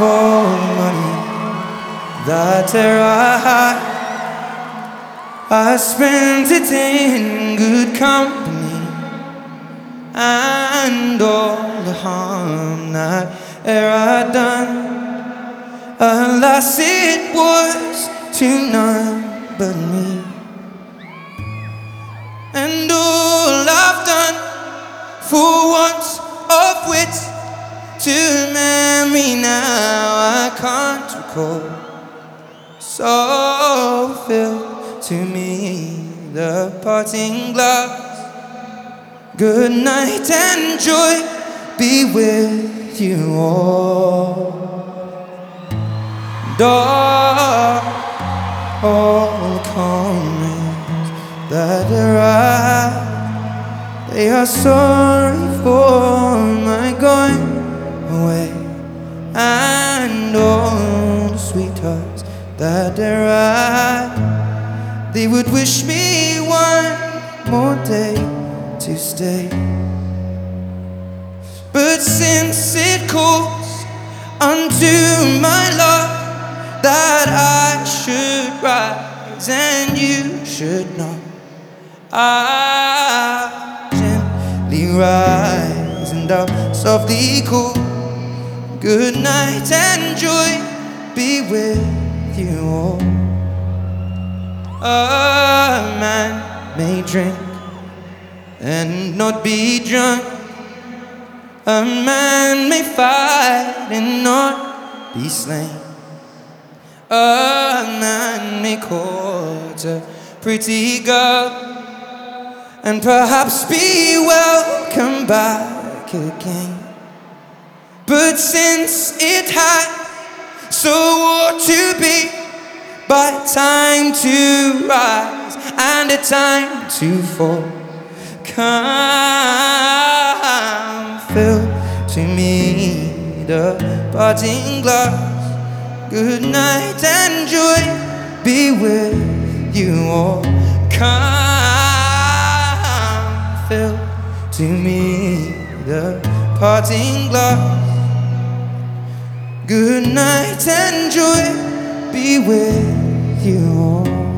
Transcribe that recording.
all money that I had. I spent it in good company and all the harm that I done. Alas, it was to none but me. Can't. So fill to me the parting glass. Good night and joy be with you all. Dark, all comrades that arrive, they are sorry for that arrive, they would wish me one more day to stay. But since it calls unto my love that I should rise and you should not. I gently rise and I'll softly call. Good night and joy be with you all. A man may drink and not be drunk. A man may fight and not be slain. A man may court a pretty girl and perhaps be welcome back again. But since it had so by time to rise and a time to fall, come fill to me the parting glass. Good night and joy be with you all. Come, fill to me the parting glass. Good night and joy be with you.